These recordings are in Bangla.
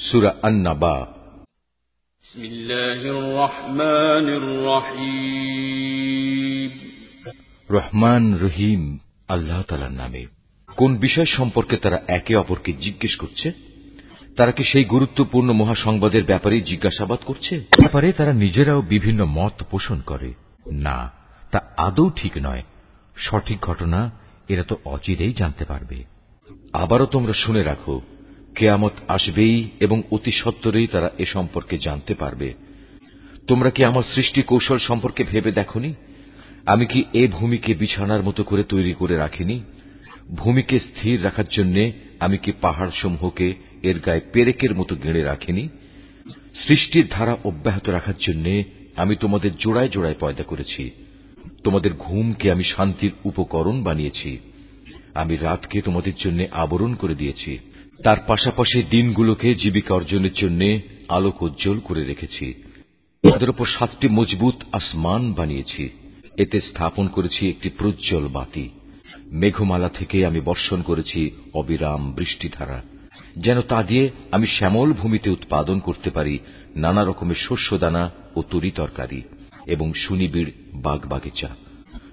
সুরা আন্নাবা। রহমান রহিম। আল্লাহ তালার নামে। কোন বিষয় সম্পর্কে তারা একে অপরকে জিজ্ঞেস করছে? তারা কি সেই গুরুত্বপূর্ণ মহাসংবাদের ব্যাপারে জিজ্ঞাসাবাদ করছে? ব্যাপারে তারা নিজেরাও বিভিন্ন মত পোষণ করে। না তা আদৌ ঠিক নয়। সঠিক ঘটনা এরা তো অচিরেই জানতে পারবে। আবারও তোমরা শুনে রাখো কেয়ামত আসবেই এবং অতি সত্তরেই তারা এ সম্পর্কে জানতে পারবে। তোমরা কি আমার সৃষ্টি কৌশল সম্পর্কে ভেবে দেখনি? আমি কি এ ভূমিকে বিছানার মতো করে তৈরি করে রাখিনি? ভূমিকে স্থির রাখার জন্য আমি কি পাহাড় সমূহকে এর গায়ে পেরেকের মতো গেড়ে রাখিনি? সৃষ্টির ধারা অব্যাহত রাখার জন্য আমি তোমাদের জোড়ায় জোড়ায় পয়দা করেছি। তোমাদের ঘুমকে আমি শান্তির উপকরণ বানিয়েছি। আমি রাতকে তোমাদের জন্য আবরণ করে দিয়েছি। তার পাশাপাশি দিনগুলোকে জীবিকা অর্জনের জন্য আলোক উজ্জ্বল করে রেখেছি। তাদের উপর সাতটি মজবুত আসমান বানিয়েছি। এতে স্থাপন করেছি একটি প্রজ্জ্বল বাতি। মেঘমালা থেকে আমি বর্ষণ করেছি অবিরাম বৃষ্টিধারা। যেন তা দিয়ে আমি শ্যামল ভূমিতে উৎপাদন করতে পারি নানা রকমের শস্যদানা ও তরি তরকারি এবং সুনিবিড় বাগবাগিচা।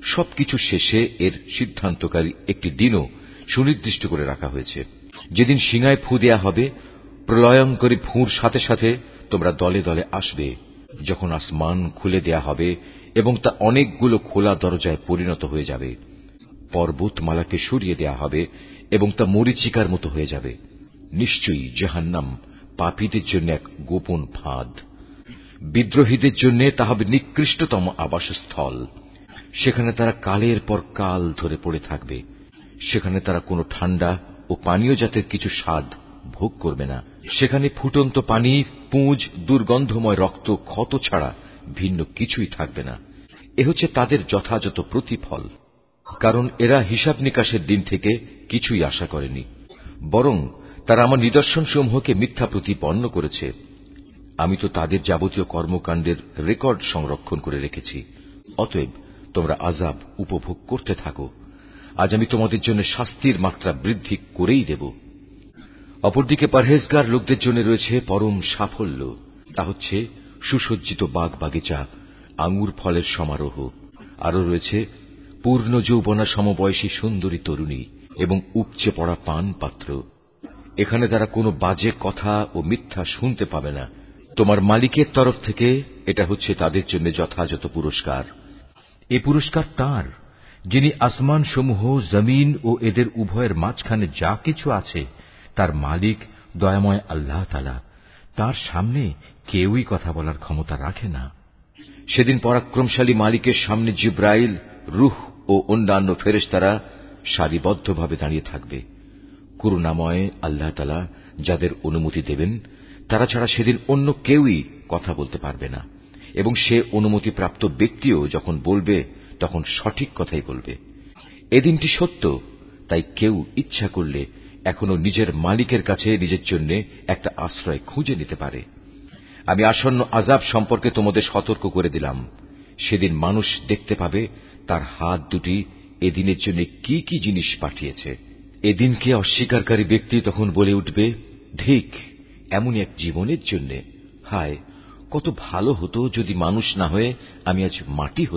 সবকিছু শেষে এর সিদ্ধান্তকারী একটি দিনও সুনির্দিষ্ট করে রাখা হয়েছে। যেদিন সিঙায় ফু দেয়া হবে, প্রলয়ঙ্করী ফুঁর সাথে সাথে তোমরা দলে দলে আসবে। যখন আসমান খুলে দেয়া হবে এবং তা অনেকগুলো খোলা দরজায় পরিণত হয়ে যাবে। পর্বতমালাকে সরিয়ে দেয়া হবে এবং তা মরিচিকার মতো হয়ে যাবে। নিশ্চয়ই জাহান্নাম পাপীদের জন্য এক গোপন ফাঁদ। বিদ্রোহীদের জন্য তা হবে নিকৃষ্টতম আবাসস্থল। সেখানে তারা কালের পর কাল ধরে পড়ে থাকবে। সেখানে তারা কোনো ঠান্ডা ও পানীয় জাতের কিছু স্বাদ ভোগ করবে না। সেখানে ফুটন্ত পানি, পুঁজ, দুর্গন্ধময় রক্ত, ক্ষত ছাড়া ভিন্ন কিছুই থাকবে না। এ হচ্ছে তাদের যথাযথ প্রতিফল। কারণ এরা হিসাব নিকাশের দিন থেকে কিছুই আশা করেনি। বরং তারা আমার নিদর্শনসমূহকে মিথ্যা প্রতিপন্ন করেছে। আমি তো তাদের যাবতীয় কর্মকাণ্ডের রেকর্ড সংরক্ষণ করে রেখেছি। অতএব তোমরা আজাব উপভোগ করতে থাকো। আজ আমি তোমাদের জন্য শাস্তির মাত্রা বৃদ্ধি করেই দেব। অপরদিকে পরহেজগার লোকদের জন্য রয়েছে পরম সাফল্য। তা হচ্ছে সুসজ্জিত বাগ বাগিচা আঙুর ফলের সমারোহ। আরও রয়েছে পূর্ণ যৌবনা সমবয়সী সুন্দরী তরুণী এবং উপচে পড়া পান পাত্র এখানে তারা কোনো বাজে কথা ও মিথ্যা শুনতে পাবে না। তোমার মালিকের তরফ থেকে এটা হচ্ছে তাদের জন্য যথাযথ পুরস্কার। এ পুরস্কার তার। যিনি আসমান সমূহ জমিন ও এদের উভয়ের মাঝখানে যা কিছু আছে, তার মালিক দয়াময় আল্লাহ তালা তার সামনে কেউই কথা বলার ক্ষমতা রাখে না। সেদিন পরাক্রমশালী মালিকের সামনে জিব্রাইল, রুহ ও অন্যান্য ফেরেশতারা সারিবদ্ধভাবে দাঁড়িয়ে থাকবে। করুণাময় আল্লাহ তালা যাদের অনুমতি দেবেন, তারা ছাড়া সেদিন অন্য কেউই কথা বলতে পারবে না। এবং সে অনুমতিপ্রাপ্ত ব্যক্তিও যখন বলবে তখন সঠিক কথাই বলবে। এদিনটি সত্য, তাই কেউ ইচ্ছা করলে এখনও নিজের মালিকের কাছে নিজের জন্য একটা আশ্রয় খুঁজে নিতে পারে। আমি আসন্ন আজাব সম্পর্কে তোমাদের সতর্ক করে দিলাম। সেদিন মানুষ দেখতে পাবে তার হাত দুটি এদিনের জন্য কি কি জিনিস পাঠিয়েছে। এদিনকে অস্বীকারী ব্যক্তি তখন বলে উঠবে, ধিক, এমনই এক জীবনের জন্য। হায়, কত ভালো হতো যদি মানুষ না হয়ে আমি আজ মাটি হতাম।